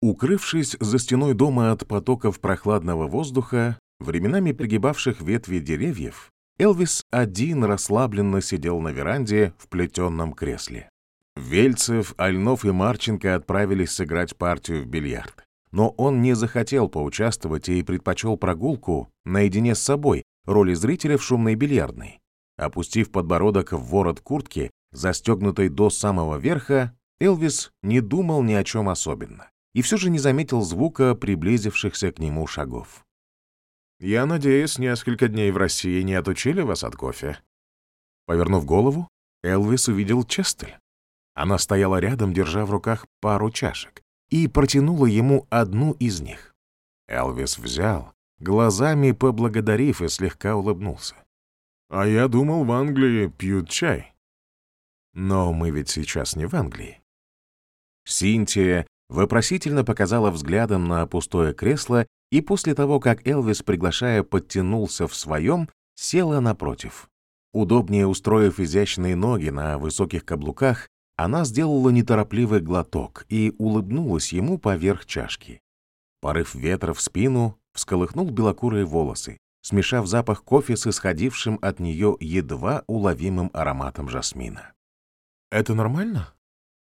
Укрывшись за стеной дома от потоков прохладного воздуха, временами пригибавших ветви деревьев, Элвис один расслабленно сидел на веранде в плетенном кресле. Вельцев, Альнов и Марченко отправились сыграть партию в бильярд. Но он не захотел поучаствовать и предпочел прогулку наедине с собой, роли зрителя в шумной бильярдной. Опустив подбородок в ворот куртки, застегнутой до самого верха, Элвис не думал ни о чем особенно и все же не заметил звука приблизившихся к нему шагов. «Я надеюсь, несколько дней в России не отучили вас от кофе?» Повернув голову, Элвис увидел Честель. Она стояла рядом, держа в руках пару чашек, и протянула ему одну из них. Элвис взял, глазами поблагодарив и слегка улыбнулся. «А я думал, в Англии пьют чай». «Но мы ведь сейчас не в Англии». Синтия вопросительно показала взглядом на пустое кресло и после того, как Элвис, приглашая, подтянулся в своем, села напротив. Удобнее устроив изящные ноги на высоких каблуках, она сделала неторопливый глоток и улыбнулась ему поверх чашки. Порыв ветра в спину всколыхнул белокурые волосы, смешав запах кофе с исходившим от нее едва уловимым ароматом жасмина. «Это нормально?» —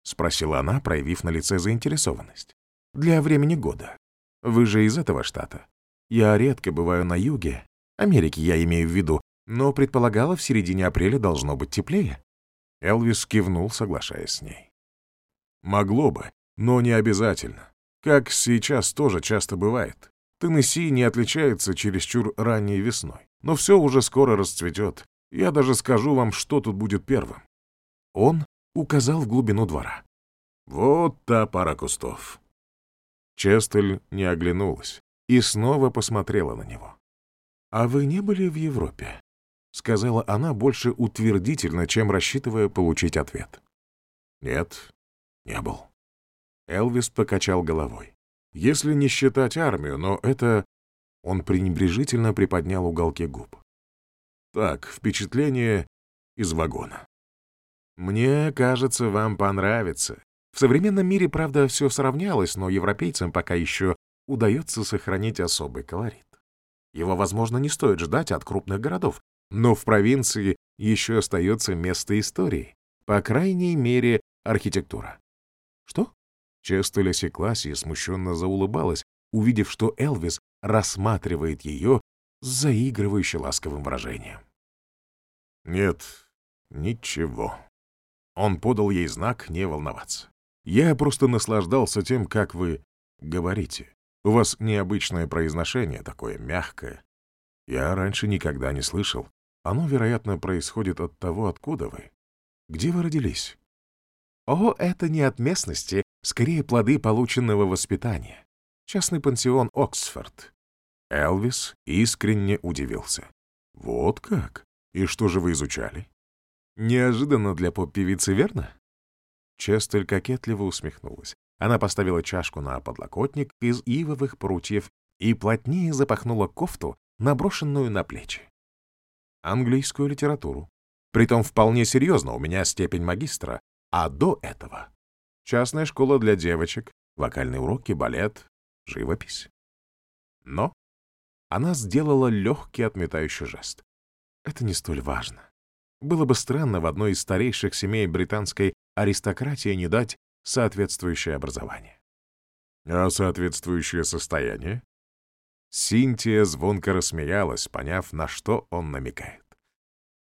спросила она, проявив на лице заинтересованность. «Для времени года. Вы же из этого штата. Я редко бываю на юге. Америки я имею в виду, но предполагала, в середине апреля должно быть теплее». Элвис кивнул, соглашаясь с ней. «Могло бы, но не обязательно. Как сейчас тоже часто бывает. Теннесси не отличается чересчур ранней весной. Но все уже скоро расцветет. Я даже скажу вам, что тут будет первым». Он указал в глубину двора. «Вот та пара кустов». Честель не оглянулась и снова посмотрела на него. «А вы не были в Европе?» — сказала она больше утвердительно, чем рассчитывая получить ответ. «Нет, не был». Элвис покачал головой. «Если не считать армию, но это...» Он пренебрежительно приподнял уголки губ. «Так, впечатление из вагона». Мне кажется, вам понравится. В современном мире, правда, все сравнялось, но европейцам пока еще удается сохранить особый колорит. Его, возможно, не стоит ждать от крупных городов, но в провинции еще остается место истории, по крайней мере, архитектура. Что? Честель осеклась и смущенно заулыбалась, увидев, что Элвис рассматривает ее с заигрывающе ласковым выражением. «Нет, ничего», он подал ей знак не волноваться. «Я просто наслаждался тем, как вы говорите. У вас необычное произношение, такое мягкое. Я раньше никогда не слышал. Оно, вероятно, происходит от того, откуда вы. Где вы родились?» «О, это не от местности, скорее плоды полученного воспитания. Частный пансион Оксфорд». Элвис искренне удивился. «Вот как? И что же вы изучали?» Неожиданно для поп-певицы, верно? Честель кокетливо усмехнулась. Она поставила чашку на подлокотник из ивовых прутьев и плотнее запахнула кофту, наброшенную на плечи. Английскую литературу. Притом вполне серьезно, у меня степень магистра, а до этого частная школа для девочек, вокальные уроки, балет, живопись. Но она сделала легкий отметающий жест. Это не столь важно. Было бы странно в одной из старейших семей британской аристократии не дать соответствующее образование. А соответствующее состояние? Синтия звонко рассмеялась, поняв, на что он намекает.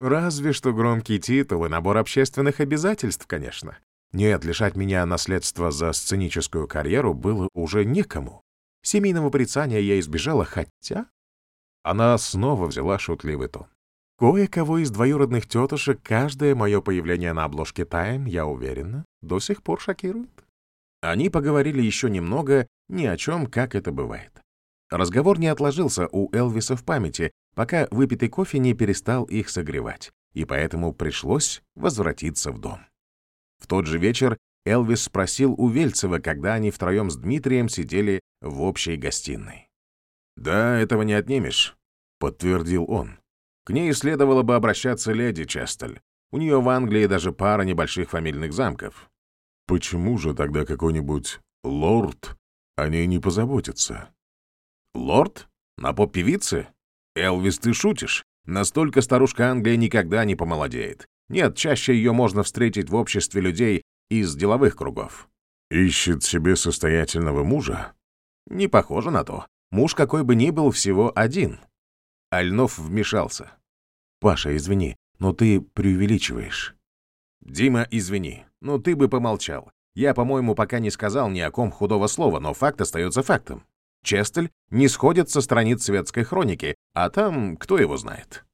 Разве что громкий титул и набор общественных обязательств, конечно. Нет, лишать меня наследства за сценическую карьеру было уже некому. Семейного порицания я избежала, хотя... Она снова взяла шутливый тон. Кое-кого из двоюродных тетушек каждое мое появление на обложке «Тайм», я уверена, до сих пор шокирует. Они поговорили еще немного ни о чем, как это бывает. Разговор не отложился у Элвиса в памяти, пока выпитый кофе не перестал их согревать, и поэтому пришлось возвратиться в дом. В тот же вечер Элвис спросил у Вельцева, когда они втроем с Дмитрием сидели в общей гостиной. «Да, этого не отнимешь», — подтвердил он. К ней следовало бы обращаться леди Честель. У нее в Англии даже пара небольших фамильных замков. Почему же тогда какой-нибудь лорд О ней не позаботятся. Лорд? На поп-певице? Элвис, ты шутишь? Настолько старушка Англия никогда не помолодеет. Нет, чаще ее можно встретить в обществе людей из деловых кругов. Ищет себе состоятельного мужа? Не похоже на то. Муж какой бы ни был, всего один. Альнов вмешался. «Паша, извини, но ты преувеличиваешь». «Дима, извини, но ты бы помолчал. Я, по-моему, пока не сказал ни о ком худого слова, но факт остается фактом. Честель не сходит со страниц светской хроники, а там кто его знает».